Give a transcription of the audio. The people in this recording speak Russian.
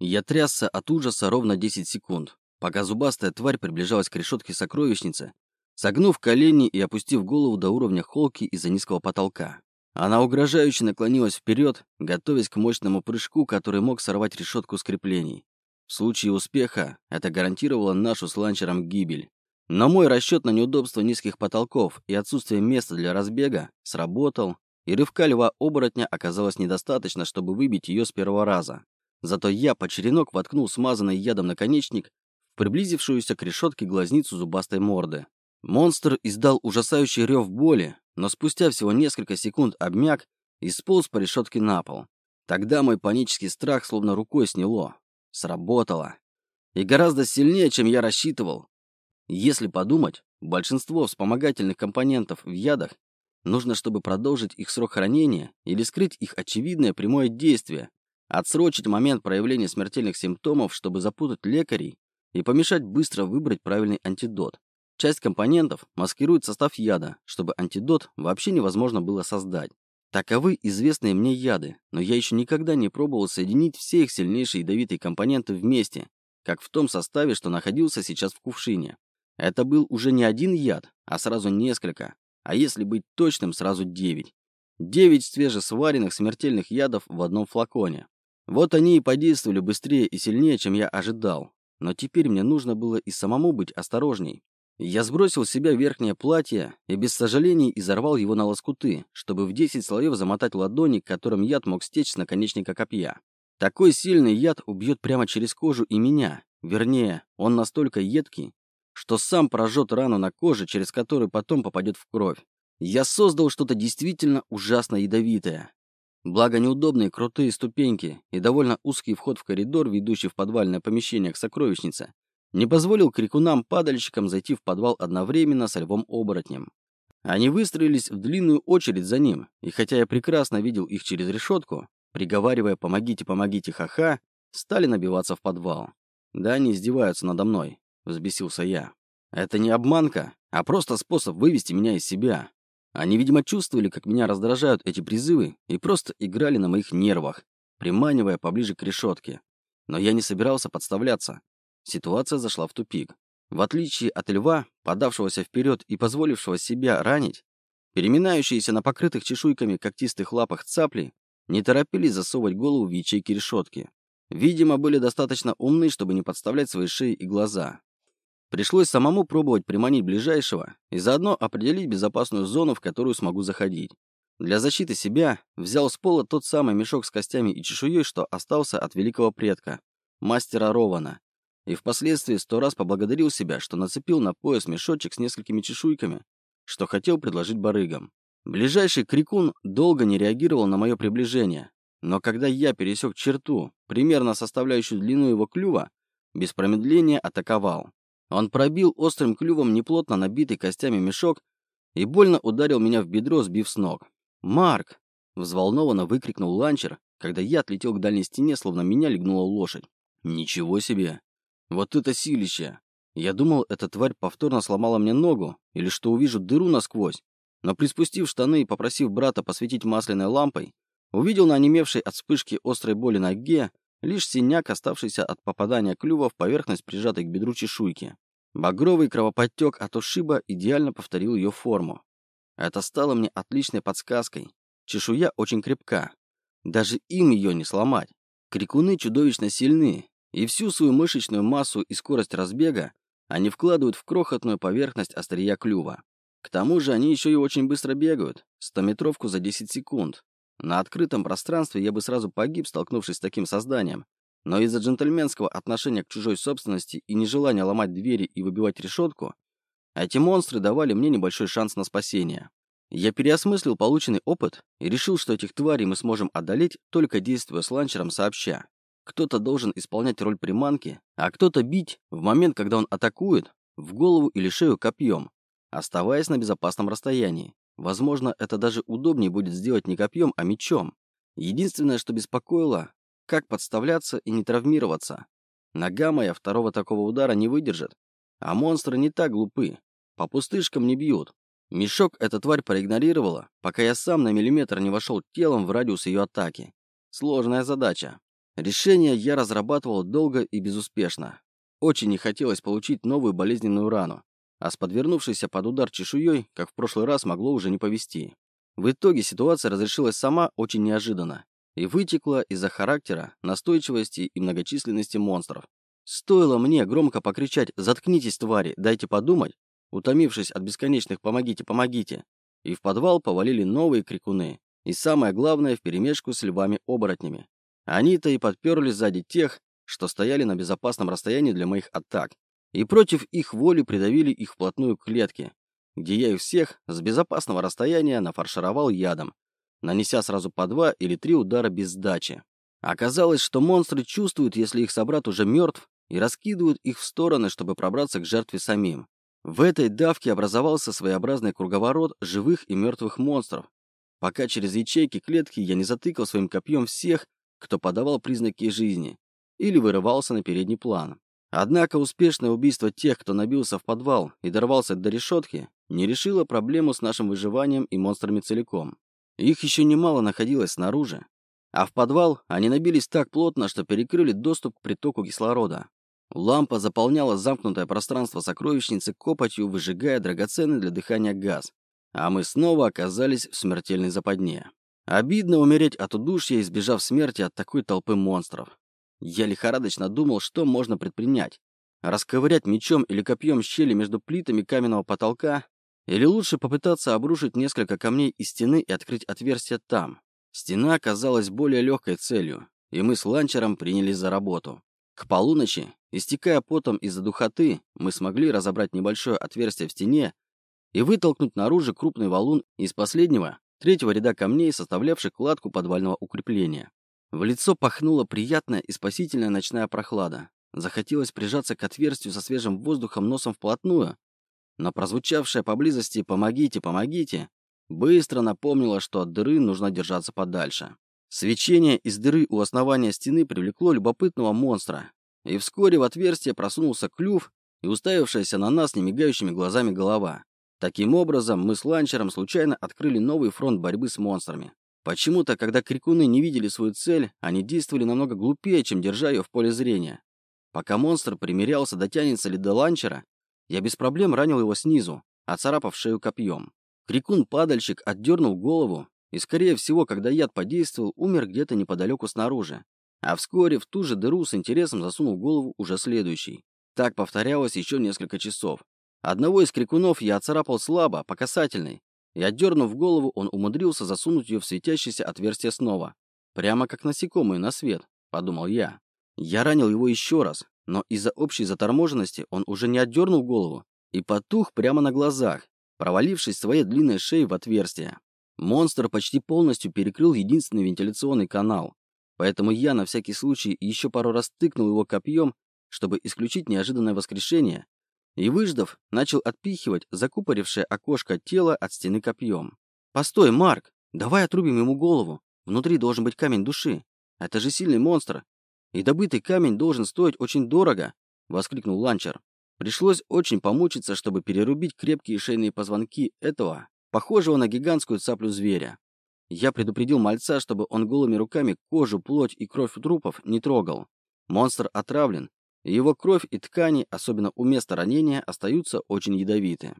Я трясся от ужаса ровно 10 секунд, пока зубастая тварь приближалась к решетке сокровищницы, согнув колени и опустив голову до уровня холки из-за низкого потолка. Она угрожающе наклонилась вперед, готовясь к мощному прыжку, который мог сорвать решетку скреплений. В случае успеха это гарантировало нашу с ланчером гибель. Но мой расчет на неудобство низких потолков и отсутствие места для разбега сработал, и рывка льва-оборотня оказалось недостаточно, чтобы выбить ее с первого раза. Зато я по черенок воткнул смазанный ядом наконечник в приблизившуюся к решетке глазницу зубастой морды. Монстр издал ужасающий рев боли, но спустя всего несколько секунд обмяк и сполз по решетке на пол. Тогда мой панический страх словно рукой сняло. Сработало. И гораздо сильнее, чем я рассчитывал. Если подумать, большинство вспомогательных компонентов в ядах нужно, чтобы продолжить их срок хранения или скрыть их очевидное прямое действие, отсрочить момент проявления смертельных симптомов, чтобы запутать лекарей и помешать быстро выбрать правильный антидот. Часть компонентов маскирует состав яда, чтобы антидот вообще невозможно было создать. Таковы известные мне яды, но я еще никогда не пробовал соединить все их сильнейшие ядовитые компоненты вместе, как в том составе, что находился сейчас в кувшине. Это был уже не один яд, а сразу несколько. А если быть точным, сразу девять. Девять свежесваренных смертельных ядов в одном флаконе. Вот они и подействовали быстрее и сильнее, чем я ожидал. Но теперь мне нужно было и самому быть осторожней. Я сбросил с себя верхнее платье и без сожалений изорвал его на лоскуты, чтобы в 10 слоев замотать ладони, которым яд мог стечь с наконечника копья. Такой сильный яд убьет прямо через кожу и меня. Вернее, он настолько едкий, что сам прожжет рану на коже, через которую потом попадет в кровь. Я создал что-то действительно ужасно ядовитое. Благо неудобные крутые ступеньки и довольно узкий вход в коридор, ведущий в подвальное помещение к сокровищнице, не позволил крикунам-падальщикам зайти в подвал одновременно со львом-оборотнем. Они выстроились в длинную очередь за ним, и хотя я прекрасно видел их через решетку, приговаривая «помогите, помогите, ха-ха», стали набиваться в подвал. Да, они издеваются надо мной. — взбесился я. «Это не обманка, а просто способ вывести меня из себя. Они, видимо, чувствовали, как меня раздражают эти призывы, и просто играли на моих нервах, приманивая поближе к решетке. Но я не собирался подставляться. Ситуация зашла в тупик. В отличие от льва, подавшегося вперед и позволившего себя ранить, переминающиеся на покрытых чешуйками когтистых лапах цапли не торопились засовывать голову в ячейки решетки. Видимо, были достаточно умны, чтобы не подставлять свои шеи и глаза. Пришлось самому пробовать приманить ближайшего и заодно определить безопасную зону, в которую смогу заходить. Для защиты себя взял с пола тот самый мешок с костями и чешуей, что остался от великого предка, мастера Рована, и впоследствии сто раз поблагодарил себя, что нацепил на пояс мешочек с несколькими чешуйками, что хотел предложить барыгам. Ближайший крикун долго не реагировал на мое приближение, но когда я пересек черту, примерно составляющую длину его клюва, без промедления атаковал. Он пробил острым клювом неплотно набитый костями мешок и больно ударил меня в бедро, сбив с ног. «Марк!» — взволнованно выкрикнул ланчер, когда я отлетел к дальней стене, словно меня легнула лошадь. «Ничего себе! Вот это силище! Я думал, эта тварь повторно сломала мне ногу, или что увижу дыру насквозь, но приспустив штаны и попросив брата посветить масляной лампой, увидел на онемевшей от вспышки острой боли ноге Лишь синяк, оставшийся от попадания клюва в поверхность прижатой к бедру чешуйки. Багровый кровоподтек от ушиба идеально повторил ее форму. Это стало мне отличной подсказкой. Чешуя очень крепка. Даже им ее не сломать. Крикуны чудовищно сильны, и всю свою мышечную массу и скорость разбега они вкладывают в крохотную поверхность острия клюва. К тому же они еще и очень быстро бегают, стометровку за 10 секунд. На открытом пространстве я бы сразу погиб, столкнувшись с таким созданием. Но из-за джентльменского отношения к чужой собственности и нежелания ломать двери и выбивать решетку, эти монстры давали мне небольшой шанс на спасение. Я переосмыслил полученный опыт и решил, что этих тварей мы сможем одолеть, только действуя с ланчером сообща. Кто-то должен исполнять роль приманки, а кто-то бить в момент, когда он атакует, в голову или шею копьем, оставаясь на безопасном расстоянии. Возможно, это даже удобнее будет сделать не копьем, а мечом. Единственное, что беспокоило, как подставляться и не травмироваться. Нога моя второго такого удара не выдержит. А монстры не так глупы. По пустышкам не бьют. Мешок эта тварь проигнорировала, пока я сам на миллиметр не вошел телом в радиус ее атаки. Сложная задача. Решение я разрабатывал долго и безуспешно. Очень не хотелось получить новую болезненную рану, а с подвернувшейся под удар чешуей, как в прошлый раз, могло уже не повести. В итоге ситуация разрешилась сама очень неожиданно и вытекла из-за характера, настойчивости и многочисленности монстров. Стоило мне громко покричать «Заткнитесь, твари, дайте подумать!», утомившись от бесконечных «Помогите, помогите!», и в подвал повалили новые крикуны, и самое главное, вперемешку с львами-оборотнями. Они-то и подперли сзади тех, что стояли на безопасном расстоянии для моих атак, и против их воли придавили их вплотную к клетке, где я их всех с безопасного расстояния нафаршировал ядом, нанеся сразу по два или три удара без сдачи. Оказалось, что монстры чувствуют, если их собрат уже мертв, и раскидывают их в стороны, чтобы пробраться к жертве самим. В этой давке образовался своеобразный круговорот живых и мертвых монстров, пока через ячейки клетки я не затыкал своим копьем всех, кто подавал признаки жизни или вырывался на передний план. Однако успешное убийство тех, кто набился в подвал и дорвался до решетки, не решило проблему с нашим выживанием и монстрами целиком. Их еще немало находилось снаружи, а в подвал они набились так плотно, что перекрыли доступ к притоку кислорода. Лампа заполняла замкнутое пространство сокровищницы копотью, выжигая драгоценный для дыхания газ. А мы снова оказались в смертельной западне. Обидно умереть от удушья, избежав смерти от такой толпы монстров. Я лихорадочно думал, что можно предпринять. Расковырять мечом или копьем щели между плитами каменного потолка, или лучше попытаться обрушить несколько камней из стены и открыть отверстие там. Стена оказалась более легкой целью, и мы с ланчером принялись за работу. К полуночи, истекая потом из-за духоты, мы смогли разобрать небольшое отверстие в стене и вытолкнуть наружу крупный валун из последнего, третьего ряда камней, составлявших кладку подвального укрепления. В лицо пахнула приятная и спасительная ночная прохлада. Захотелось прижаться к отверстию со свежим воздухом носом вплотную, но прозвучавшее поблизости «помогите, помогите» быстро напомнило, что от дыры нужно держаться подальше. Свечение из дыры у основания стены привлекло любопытного монстра, и вскоре в отверстие просунулся клюв и уставившаяся на нас немигающими глазами голова. Таким образом, мы с ланчером случайно открыли новый фронт борьбы с монстрами. Почему-то, когда крикуны не видели свою цель, они действовали намного глупее, чем держа ее в поле зрения. Пока монстр примерялся, дотянется ли до ланчера, я без проблем ранил его снизу, оцарапав шею копьем. Крикун-падальщик отдернул голову и, скорее всего, когда яд подействовал, умер где-то неподалеку снаружи. А вскоре в ту же дыру с интересом засунул голову уже следующий. Так повторялось еще несколько часов. Одного из крикунов я оцарапал слабо, по касательной, и, отдернув голову, он умудрился засунуть ее в светящееся отверстие снова. Прямо как насекомые на свет, подумал я. Я ранил его еще раз, но из-за общей заторможенности он уже не отдернул голову и потух прямо на глазах, провалившись своей длинной шеей в отверстие. Монстр почти полностью перекрыл единственный вентиляционный канал, поэтому я на всякий случай еще пару раз тыкнул его копьем, чтобы исключить неожиданное воскрешение и, выждав, начал отпихивать закупорившее окошко тело от стены копьем. «Постой, Марк! Давай отрубим ему голову. Внутри должен быть камень души. Это же сильный монстр. И добытый камень должен стоить очень дорого!» — воскликнул Ланчер. Пришлось очень помучиться, чтобы перерубить крепкие шейные позвонки этого, похожего на гигантскую цаплю зверя. Я предупредил мальца, чтобы он голыми руками кожу, плоть и кровь трупов не трогал. Монстр отравлен, его кровь и ткани, особенно у места ранения, остаются очень ядовиты.